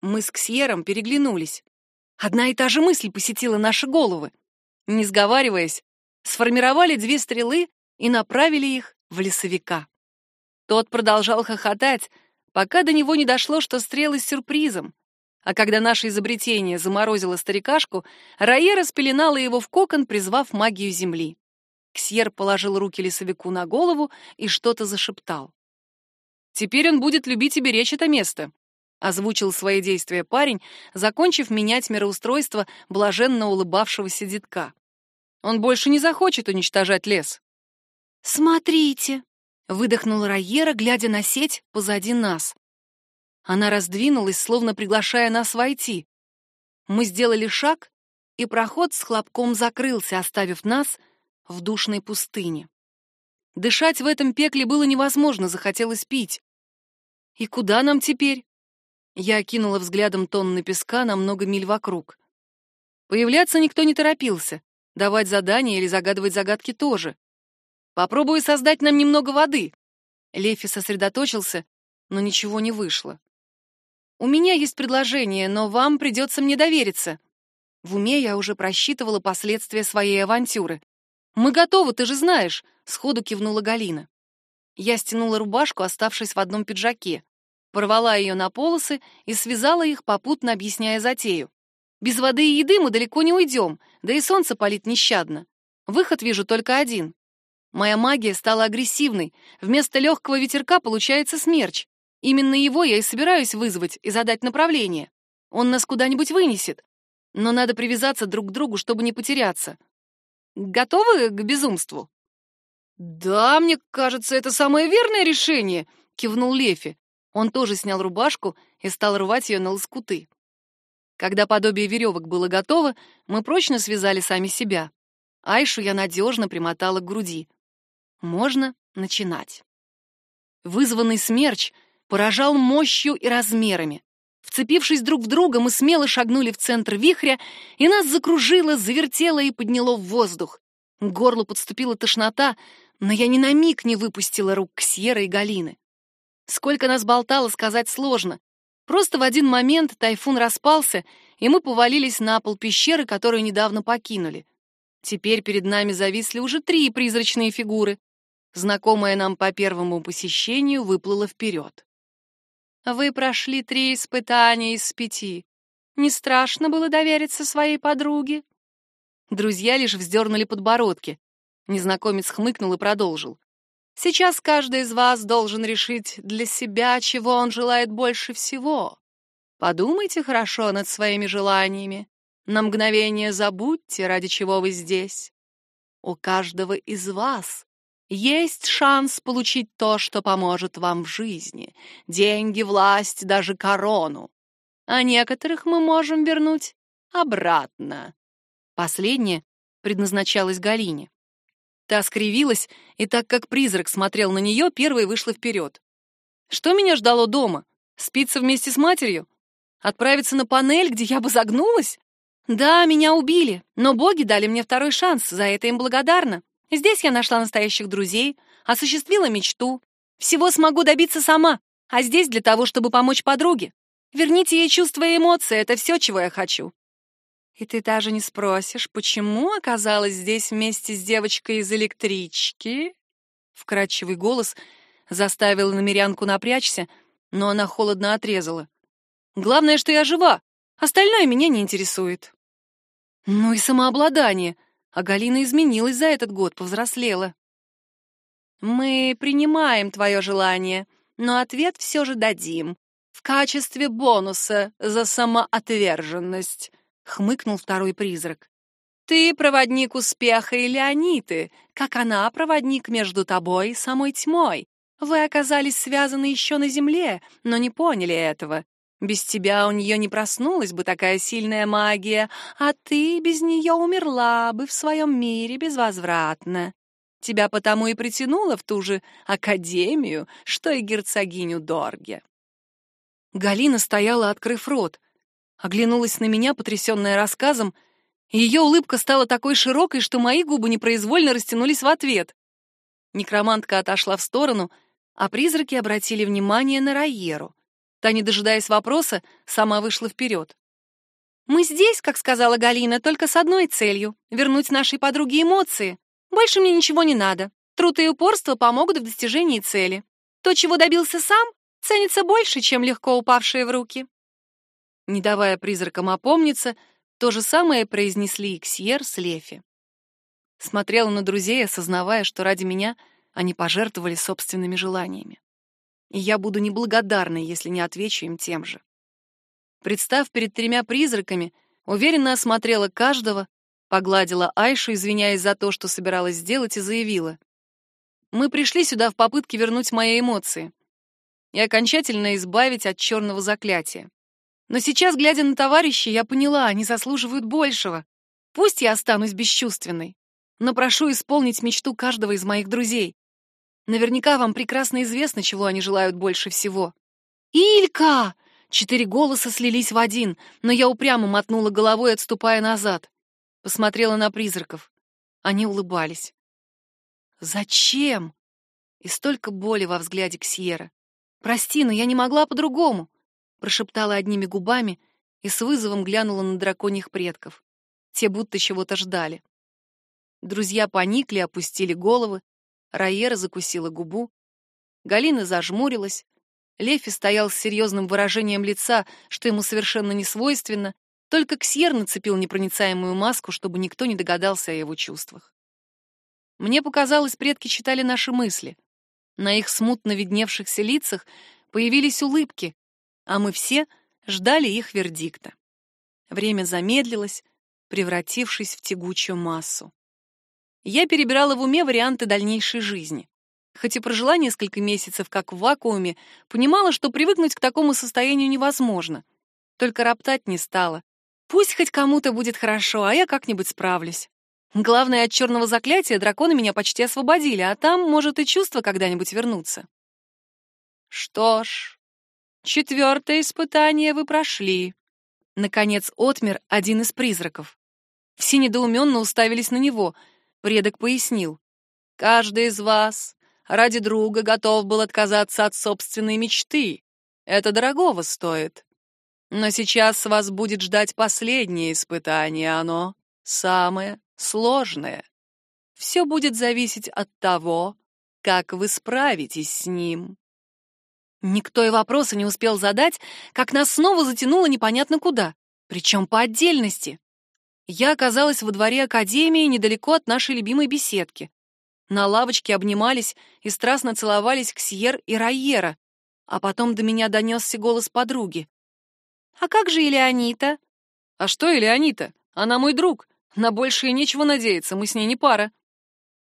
S1: Мы с Ксьером переглянулись. Одна и та же мысль посетила наши головы. Не сговариваясь, сформировали две стрелы и направили их в лесовика. Тот продолжал хохотать, пока до него не дошло, что стрелы с сюрпризом. А когда наше изобретение заморозило старикашку, Раера спеленала его в кокон, призвав магию земли. Ксьер положил руки лесовику на голову и что-то зашептал. «Теперь он будет любить и беречь это место», — озвучил свои действия парень, закончив менять мироустройство блаженно улыбавшегося детка. «Он больше не захочет уничтожать лес». «Смотрите!» — выдохнула Райера, глядя на сеть позади нас. Она раздвинулась, словно приглашая нас войти. Мы сделали шаг, и проход с хлопком закрылся, оставив нас в душной пустыне. Дышать в этом пекле было невозможно, захотелось пить. И куда нам теперь? Я окинула взглядом тонны песка на много миль вокруг. Появляться никто не торопился, давать задания или загадывать загадки тоже. Попробую создать нам немного воды. Лефи сосредоточился, но ничего не вышло. У меня есть предложение, но вам придется мне довериться. В уме я уже просчитывала последствия своей авантюры. Мы готовы, ты же знаешь, сходу кивнула Галина. Я стянула рубашку, оставшись в одном пиджаке, порвала ее на полосы и связала их, попутно объясняя затею. Без воды и еды мы далеко не уйдем, да и солнце палит нещадно. Выход вижу только один. Моя магия стала агрессивной. Вместо легкого ветерка получается смерч. Именно его я и собираюсь вызвать и задать направление. Он нас куда-нибудь вынесет. Но надо привязаться друг к другу, чтобы не потеряться. Готовы к безумству? Да, мне кажется, это самое верное решение, кивнул Лефи. Он тоже снял рубашку и стал рвать ее на лоскуты. Когда подобие веревок было готово, мы прочно связали сами себя. Айшу я надежно примотала к груди. Можно начинать. Вызванный смерч поражал мощью и размерами. Вцепившись друг в друга, мы смело шагнули в центр вихря, и нас закружило, завертело и подняло в воздух. К горлу подступила тошнота, но я ни на миг не выпустила рук Ксьера и Галины. Сколько нас болтало, сказать сложно. Просто в один момент тайфун распался, и мы повалились на пол пещеры, которую недавно покинули. Теперь перед нами зависли уже три призрачные фигуры. Знакомая нам по первому посещению выплыла вперед. Вы прошли три испытания из пяти. Не страшно было довериться своей подруге? Друзья лишь вздернули подбородки. Незнакомец хмыкнул и продолжил. Сейчас каждый из вас должен решить для себя, чего он желает больше всего. Подумайте хорошо над своими желаниями. На мгновение забудьте, ради чего вы здесь. У каждого из вас есть шанс получить то, что поможет вам в жизни. Деньги, власть, даже корону. А некоторых мы можем вернуть обратно. Последнее предназначалось Галине. Та скривилась, и так как призрак смотрел на нее, первой вышла вперед. Что меня ждало дома? Спиться вместе с матерью? Отправиться на панель, где я бы загнулась? Да, меня убили, но боги дали мне второй шанс, за это им благодарна. Здесь я нашла настоящих друзей, осуществила мечту. Всего смогу добиться сама, а здесь для того, чтобы помочь подруге. Верните ей чувства и эмоции, это все, чего я хочу. И ты даже не спросишь, почему оказалась здесь вместе с девочкой из электрички? Вкрадчивый голос заставил намерянку напрячься, но она холодно отрезала. Главное, что я жива, остальное меня не интересует. Ну и самообладание — а Галина изменилась за этот год, повзрослела. Мы принимаем твое желание, но ответ все же дадим. В качестве бонуса за самоотверженность, хмыкнул второй призрак. Ты проводник успеха и Леониты, как она проводник между тобой и самой тьмой. Вы оказались связаны еще на земле, но не поняли этого. Без тебя у нее не проснулась бы такая сильная магия, а ты без нее умерла бы в своем мире безвозвратно. Тебя потому и притянуло в ту же академию, что и герцогиню Дорге. Галина стояла, открыв рот, оглянулась на меня, потрясенная рассказом, ее улыбка стала такой широкой, что мои губы непроизвольно растянулись в ответ. Некромантка отошла в сторону, а призраки обратили внимание на Райеру. Та, не дожидаясь вопроса, сама вышла вперед. «Мы здесь, как сказала Галина, только с одной целью — вернуть нашей подруге эмоции. Больше мне ничего не надо. Труд и упорство помогут в достижении цели. То, чего добился сам, ценится больше, чем легко упавшие в руки». Не давая призракам опомниться, то же самое произнесли и Ксьер с Лефи. Смотрела на друзей, осознавая, что ради меня они пожертвовали собственными желаниями и я буду неблагодарной, если не отвечу им тем же. Представ перед тремя призраками, уверенно осмотрела каждого, погладила Айшу, извиняясь за то, что собиралась сделать, и заявила. «Мы пришли сюда в попытке вернуть мои эмоции и окончательно избавить от черного заклятия. Но сейчас, глядя на товарищей, я поняла, они заслуживают большего. Пусть я останусь бесчувственной, но прошу исполнить мечту каждого из моих друзей. Наверняка вам прекрасно известно, чего они желают больше всего. «Илька!» Четыре голоса слились в один, но я упрямо мотнула головой, отступая назад. Посмотрела на призраков. Они улыбались. «Зачем?» И столько боли во взгляде Ксьера. «Прости, но я не могла по-другому. прошептала одними губами и с вызовом глянула на драконьих предков. Те будто чего-то ждали. Друзья поникли, опустили головы, Райера закусила губу, Галина зажмурилась, Лефи стоял с серьезным выражением лица, что ему совершенно не свойственно, только Ксьер нацепил непроницаемую маску, чтобы никто не догадался о его чувствах. Мне показалось, предки читали наши мысли. На их смутно видневшихся лицах появились улыбки, а мы все ждали их вердикта. Время замедлилось, превратившись в тягучую массу. Я перебирала в уме варианты дальнейшей жизни. Хоть и прожила несколько месяцев как в вакууме, понимала, что привыкнуть к такому состоянию невозможно. Только роптать не стала. Пусть хоть кому-то будет хорошо, а я как-нибудь справлюсь. Главное, от черного заклятия драконы меня почти освободили, а там, может, и чувства когда-нибудь вернутся. Что ж, четвертое испытание вы прошли. Наконец отмер один из призраков. Все недоуменно уставились на него. Предок пояснил. Каждый из вас ради друга готов был отказаться от собственной мечты. Это дорогого стоит. Но сейчас вас будет ждать последнее испытание, оно самое сложное. Все будет зависеть от того, как вы справитесь с ним. Никто и вопроса не успел задать, как нас снова затянуло непонятно куда, причем по отдельности. Я оказалась во дворе академии недалеко от нашей любимой беседки. На лавочке обнимались и страстно целовались Ксьер и Райера, а потом до меня донесся голос подруги. «А как же Элеонита?» «А что Элеонита? Она мой друг. На большее нечего надеяться, мы с ней не пара».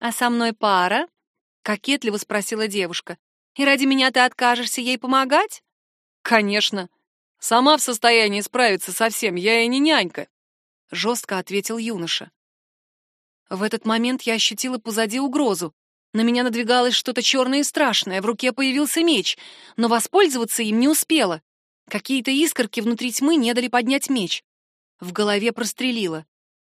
S1: «А со мной пара?» — кокетливо спросила девушка. «И ради меня ты откажешься ей помогать?» «Конечно. Сама в состоянии справиться со всем, я и не нянька», — жестко ответил юноша. В этот момент я ощутила позади угрозу. На меня надвигалось что-то черное и страшное, в руке появился меч, но воспользоваться им не успела. Какие-то искорки внутри тьмы не дали поднять меч. В голове прострелило.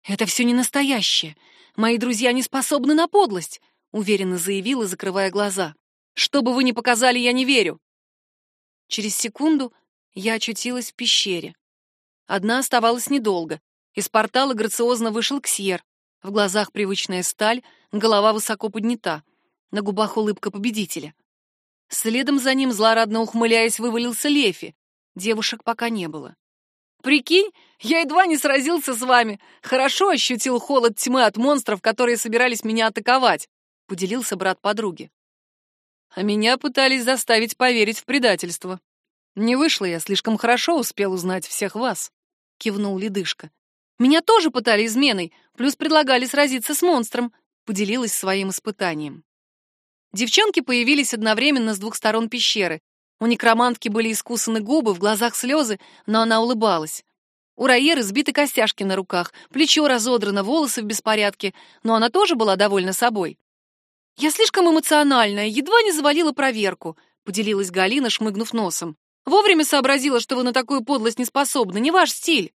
S1: «Это все не настоящее. Мои друзья не способны на подлость», — уверенно заявила, закрывая глаза. «Что бы вы ни показали, я не верю». Через секунду я очутилась в пещере. Одна оставалась недолго. Из портала грациозно вышел Ксьер. В глазах привычная сталь, голова высоко поднята, на губах улыбка победителя. Следом за ним, злорадно ухмыляясь, вывалился Лефи. Девушек пока не было. «Прикинь, я едва не сразился с вами. Хорошо ощутил холод тьмы от монстров, которые собирались меня атаковать», — поделился брат подруги. А меня пытались заставить поверить в предательство. Не вышло я, слишком хорошо успел узнать всех вас, — кивнул Ледышка. Меня тоже пытали изменой, плюс предлагали сразиться с монстром, поделилась своим испытанием. Девчонки появились одновременно с двух сторон пещеры. У некромантки были искусаны губы, в глазах слезы, но она улыбалась. У Раеры сбиты костяшки на руках, плечо разодрано, волосы в беспорядке, но она тоже была довольна собой. «Я слишком эмоциональная, едва не завалила проверку», — поделилась Галина, шмыгнув носом. «Вовремя сообразила, что вы на такую подлость не способны, не ваш стиль».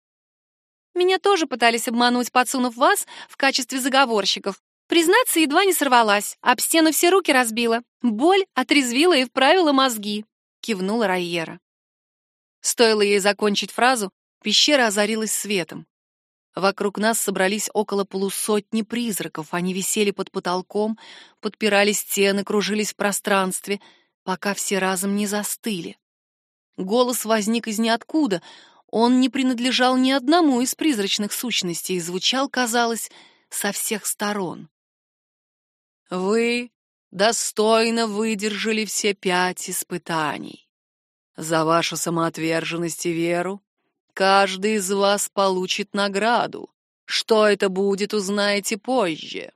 S1: Меня тоже пытались обмануть, подсунув вас в качестве заговорщиков. Признаться, едва не сорвалась, об стену все руки разбила. Боль отрезвила и вправила мозги», — кивнула Райера. Стоило ей закончить фразу, пещера озарилась светом. Вокруг нас собрались около полусотни призраков. Они висели под потолком, подпирали стены, кружились в пространстве, пока все разом не застыли. Голос возник из ниоткуда. Он не принадлежал ни одному из призрачных сущностей и звучал, казалось, со всех сторон. «Вы достойно выдержали все пять испытаний. За вашу самоотверженность и веру каждый из вас получит награду. Что это будет, узнаете позже.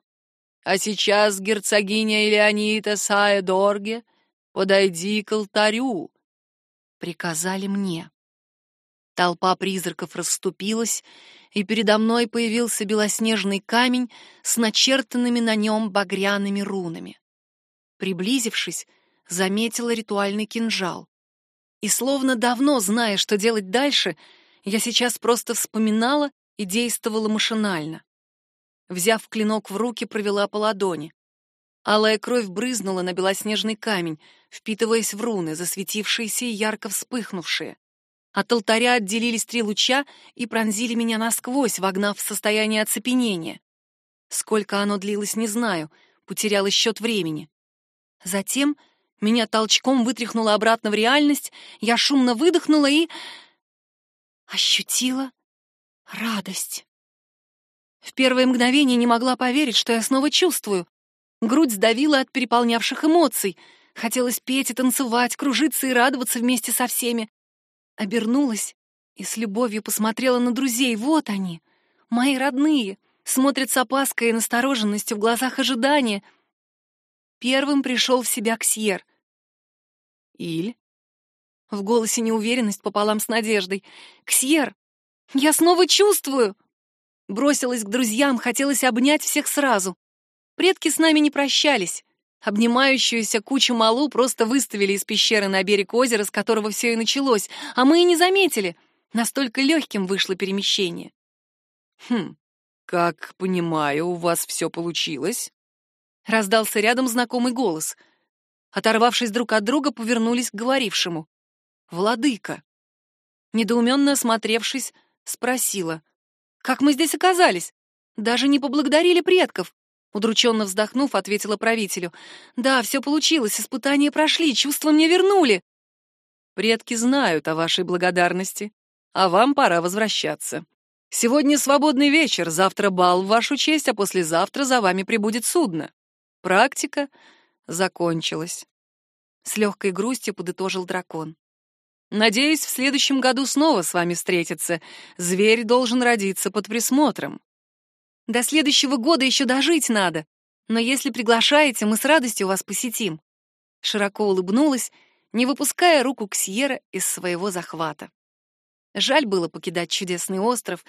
S1: А сейчас, герцогиня Элеонита Саедорге, подойди к алтарю», — приказали мне. Толпа призраков расступилась, и передо мной появился белоснежный камень с начертанными на нем багряными рунами. Приблизившись, заметила ритуальный кинжал. И словно давно зная, что делать дальше, я сейчас просто вспоминала и действовала машинально. Взяв клинок в руки, провела по ладони. Алая кровь брызнула на белоснежный камень, впитываясь в руны, засветившиеся и ярко вспыхнувшие. От алтаря отделились три луча и пронзили меня насквозь, вогнав в состояние оцепенения. Сколько оно длилось, не знаю, потеряла счет времени. Затем меня толчком вытряхнуло обратно в реальность, я шумно выдохнула и... ощутила радость. В первое мгновение не могла поверить, что я снова чувствую. Грудь сдавила от переполнявших эмоций. Хотелось петь и танцевать, кружиться и радоваться вместе со всеми. Обернулась и с любовью посмотрела на друзей. Вот они, мои родные, смотрят с опаской и настороженностью в глазах ожидания. Первым пришел в себя Ксьер. «Иль?» В голосе неуверенность пополам с надеждой. «Ксьер, я снова чувствую!» Бросилась к друзьям, хотелось обнять всех сразу. Предки с нами не прощались. Обнимающуюся кучу малу просто выставили из пещеры на берег озера, с которого все и началось, а мы и не заметили. Настолько легким вышло перемещение. «Хм, как понимаю, у вас все получилось?» Раздался рядом знакомый голос. Оторвавшись друг от друга, повернулись к говорившему. «Владыка!» Недоуменно осмотревшись, спросила. Как мы здесь оказались? Даже не поблагодарили предков. Удрученно вздохнув, ответила правителю. Да, все получилось, испытания прошли, чувства мне вернули. Предки знают о вашей благодарности, а вам пора возвращаться. Сегодня свободный вечер, завтра бал в вашу честь, а послезавтра за вами прибудет судно. Практика закончилась. С легкой грустью подытожил дракон. Надеюсь, в следующем году снова с вами встретиться. Зверь должен родиться под присмотром. До следующего года еще дожить надо. Но если приглашаете, мы с радостью вас посетим. Широко улыбнулась, не выпуская руку Ксьера из своего захвата. Жаль было покидать чудесный остров,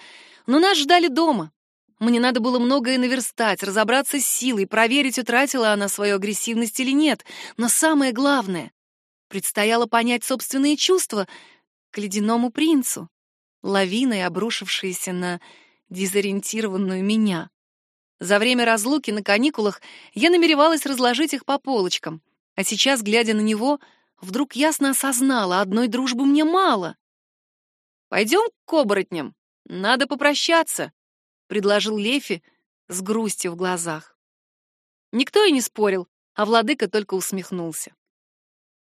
S1: но нас ждали дома. Мне надо было многое наверстать, разобраться с силой, проверить, утратила она свою агрессивность или нет. Но самое главное Предстояло понять собственные чувства к ледяному принцу, лавиной обрушившейся на дезориентированную меня. За время разлуки на каникулах я намеревалась разложить их по полочкам, а сейчас, глядя на него, вдруг ясно осознала, одной дружбы мне мало. «Пойдем к оборотням, надо попрощаться», — предложил Лефи с грустью в глазах. Никто и не спорил, а владыка только усмехнулся.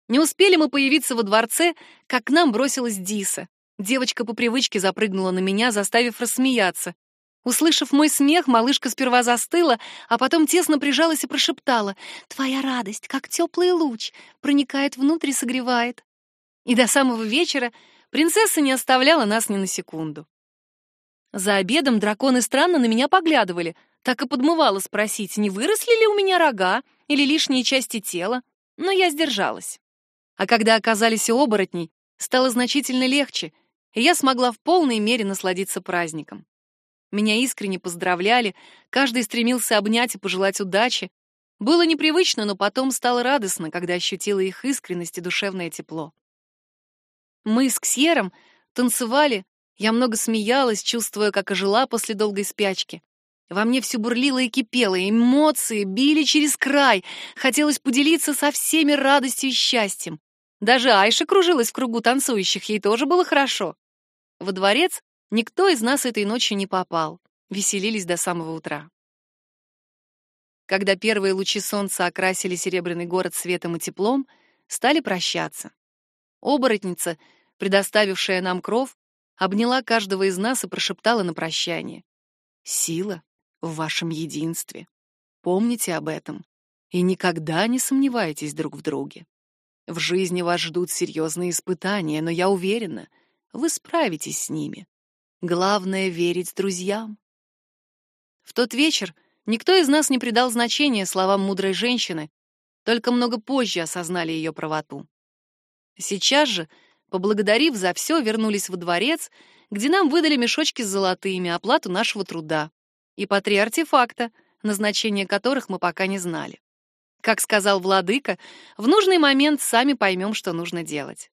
S1: Не успели мы появиться во дворце, как к нам бросилась Диса. Девочка по привычке запрыгнула на меня, заставив рассмеяться. Услышав мой смех, малышка сперва застыла, а потом тесно прижалась и прошептала: "Твоя радость, как теплый луч, проникает внутрь и согревает". И до самого вечера принцесса не оставляла нас ни на секунду. За обедом драконы странно на меня поглядывали, так и подмывало спросить, не выросли ли у меня рога или лишние части тела, но я сдержалась. А когда оказались у оборотней, стало значительно легче, и я смогла в полной мере насладиться праздником. Меня искренне поздравляли, каждый стремился обнять и пожелать удачи. Было непривычно, но потом стало радостно, когда ощутила их искренность и душевное тепло. Мы с Ксьером танцевали, я много смеялась, чувствуя, как ожила после долгой спячки. Во мне все бурлило и кипело, эмоции били через край, хотелось поделиться со всеми радостью и счастьем. Даже Айша кружилась в кругу танцующих, ей тоже было хорошо. Во дворец никто из нас этой ночью не попал. Веселились до самого утра. Когда первые лучи солнца окрасили серебряный город светом и теплом, стали прощаться. Оборотница, предоставившая нам кров, обняла каждого из нас и прошептала на прощание: "Сила в вашем единстве. Помните об этом и никогда не сомневайтесь друг в друге". В жизни вас ждут серьезные испытания, но я уверена, вы справитесь с ними. Главное — верить друзьям. В тот вечер никто из нас не придал значения словам мудрой женщины, только много позже осознали ее правоту. Сейчас же, поблагодарив за все, вернулись во дворец, где нам выдали мешочки с золотыми, оплату нашего труда и по три артефакта, назначение которых мы пока не знали. Как сказал владыка, в нужный момент сами поймем, что нужно делать.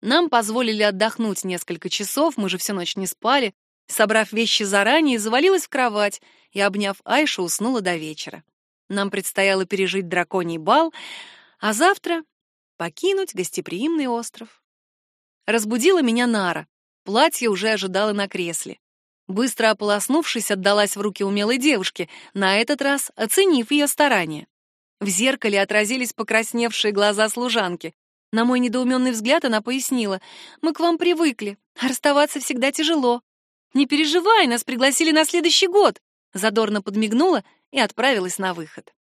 S1: Нам позволили отдохнуть несколько часов, мы же всю ночь не спали. Собрав вещи заранее, завалилась в кровать и, обняв Айшу, уснула до вечера. Нам предстояло пережить драконий бал, а завтра покинуть гостеприимный остров. Разбудила меня Нара. Платье уже ожидало на кресле. Быстро ополоснувшись, отдалась в руки умелой девушке, на этот раз оценив ее старания. В зеркале отразились покрасневшие глаза служанки. На мой недоуменный взгляд она пояснила. «Мы к вам привыкли. Расставаться всегда тяжело. Не переживай, нас пригласили на следующий год!» Задорно подмигнула и отправилась на выход.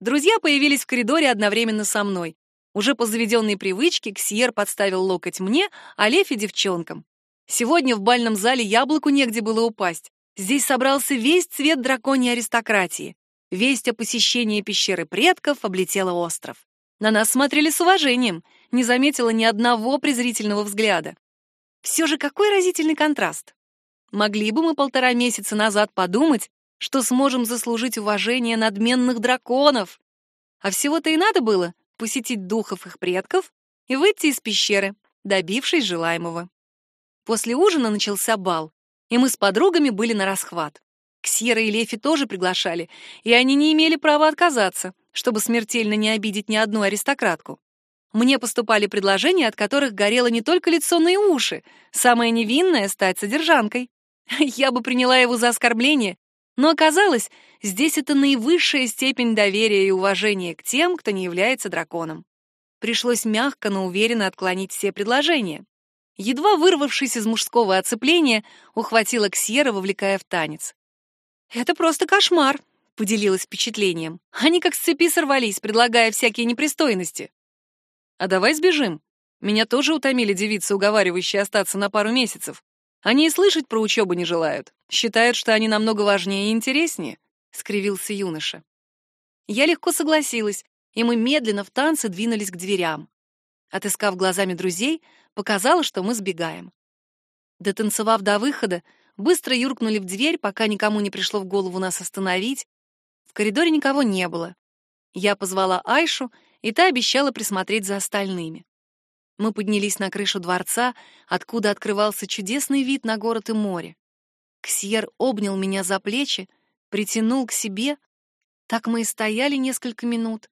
S1: Друзья появились в коридоре одновременно со мной. Уже по заведенной привычке Ксьер подставил локоть мне, а Лефи — девчонкам. Сегодня в бальном зале яблоку негде было упасть. Здесь собрался весь цвет драконьей аристократии. Весть о посещении пещеры предков облетела остров. На нас смотрели с уважением, не заметила ни одного презрительного взгляда. Все же какой разительный контраст. Могли бы мы полтора месяца назад подумать, что сможем заслужить уважение надменных драконов. А всего-то и надо было посетить духов их предков и выйти из пещеры, добившись желаемого. После ужина начался бал, и мы с подругами были на расхват. Ксьера и Лефи тоже приглашали, и они не имели права отказаться, чтобы смертельно не обидеть ни одну аристократку. Мне поступали предложения, от которых горело не только лицо, но и уши. Самое невинное — стать содержанкой. *laughs* Я бы приняла его за оскорбление, но оказалось, здесь это наивысшая степень доверия и уважения к тем, кто не является драконом. Пришлось мягко, но уверенно отклонить все предложения. Едва вырвавшись из мужского оцепления, ухватила Ксьера, вовлекая в танец. «Это просто кошмар», — поделилась впечатлением. «Они как с цепи сорвались, предлагая всякие непристойности». «А давай сбежим. Меня тоже утомили девицы, уговаривающие остаться на пару месяцев. Они и слышать про учебу не желают. Считают, что они намного важнее и интереснее», — скривился юноша. Я легко согласилась, и мы медленно в танце двинулись к дверям. Отыскав глазами друзей, показала, что мы сбегаем. Дотанцевав до выхода, быстро юркнули в дверь, пока никому не пришло в голову нас остановить. В коридоре никого не было. Я позвала Айшу, и та обещала присмотреть за остальными. Мы поднялись на крышу дворца, откуда открывался чудесный вид на город и море. Ксьер обнял меня за плечи, притянул к себе. Так мы и стояли несколько минут.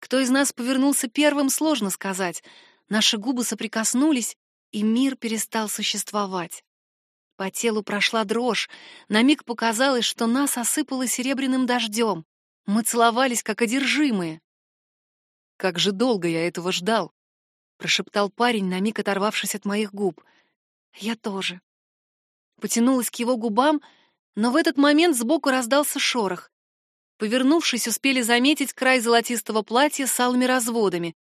S1: Кто из нас повернулся первым, сложно сказать. Наши губы соприкоснулись, и мир перестал существовать. По телу прошла дрожь. На миг показалось, что нас осыпало серебряным дождем. Мы целовались, как одержимые. Как же долго я этого ждал, прошептал парень, на миг оторвавшись от моих губ. Я тоже. Потянулась к его губам, но в этот момент сбоку раздался шорох. Повернувшись, успели заметить край золотистого платья с алыми разводами.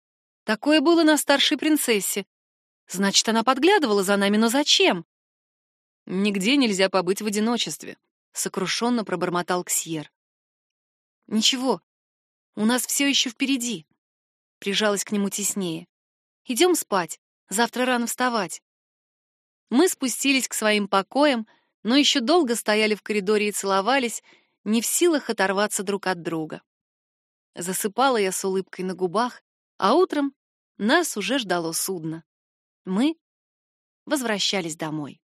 S1: Такое было на старшей принцессе. Значит, она подглядывала за нами, но зачем? Нигде нельзя побыть в одиночестве, сокрушенно пробормотал Ксьер. Ничего, у нас все еще впереди. Прижалась к нему теснее. Идем спать, завтра рано вставать. Мы спустились к своим покоям, но еще долго стояли в коридоре и целовались, не в силах оторваться друг от друга. Засыпала я с улыбкой на губах, а утром нас уже ждало судно. Мы возвращались домой.